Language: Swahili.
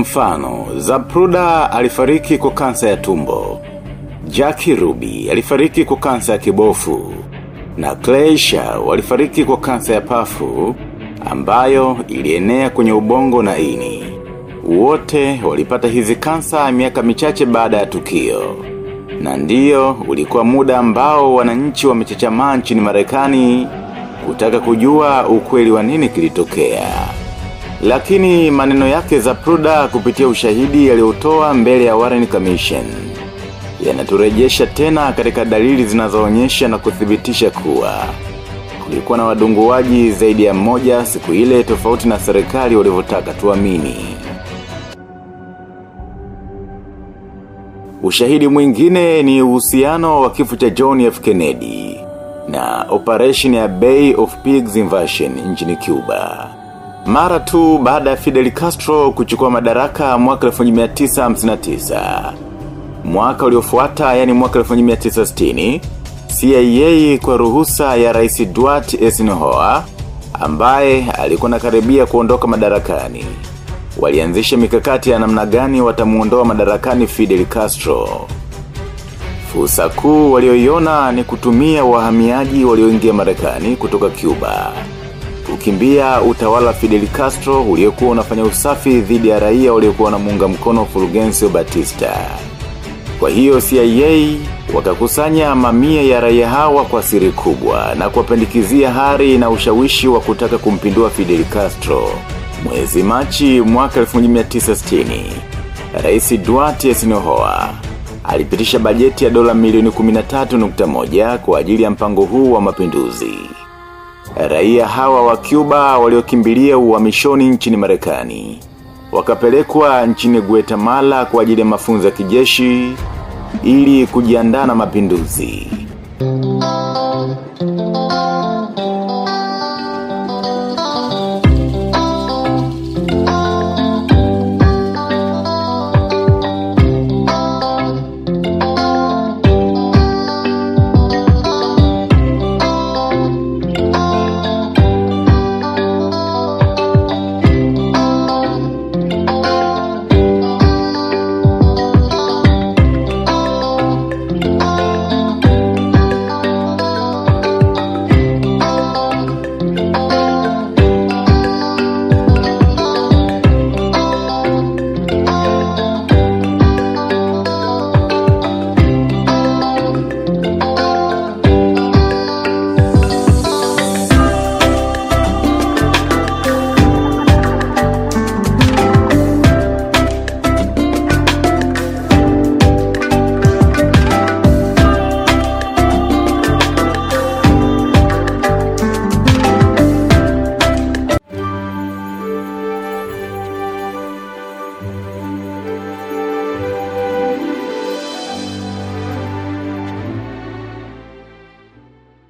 Mfano, Zapruda alifariki kwa kansa ya tumbo. Jackie Ruby alifariki kwa kansa ya kibofu. Na Kleisha walifariki kwa kansa ya pafu ambayo ilienea kwenye ubongo na ini. Wote walipata hizi kansa miaka michache baada ya tukio. Na ndiyo ulikuwa muda ambao wananchi wamechachamaa nchini Marekani kutaka kujua ukweli wa nini kilitokea. Lakini maneno yake za Pruda kupitia ushahidi yaliyotoa mbele ya Warren Commission. Yanaturejesha tena katika dalili zinazoonyesha na kuthibitisha kuwa. Kulikuwa na wadunguaji zaidi ya mmoja siku ile tofauti na serikali walivyotaka tuamini. Ushahidi mwingine ni uhusiano wa kifo cha John F. Kennedy na operation ya Bay of Pigs invasion nchini Cuba. Mara tu baada ya Fidel Castro kuchukua madaraka mwaka 1959. Mwaka uliofuata yani mwaka 1960, CIA kwa ruhusa ya Rais Dwight Eisenhower ambaye alikuwa nakaribia kuondoka madarakani. Walianzisha mikakati ya namna gani watamuondoa madarakani Fidel Castro. Fursa kuu walioiona ni kutumia wahamiaji walioingia Marekani kutoka Cuba. Kukimbia utawala Fidel Castro uliokuwa unafanya usafi dhidi ya raia waliokuwa na wanamuunga mkono Fulgencio Batista. Kwa hiyo CIA wakakusanya mamia ya raia hawa kwa siri kubwa na kuwapendikizia hari na ushawishi wa kutaka kumpindua Fidel Castro. Mwezi Machi mwaka 1960, Rais Duarte Sinohoa alipitisha bajeti ya dola milioni 13.1 kwa ajili ya mpango huu wa mapinduzi. Raia hawa wa Cuba waliokimbilia uhamishoni nchini Marekani wakapelekwa nchini Guatemala kwa ajili ya mafunzo ya kijeshi ili kujiandaa na mapinduzi.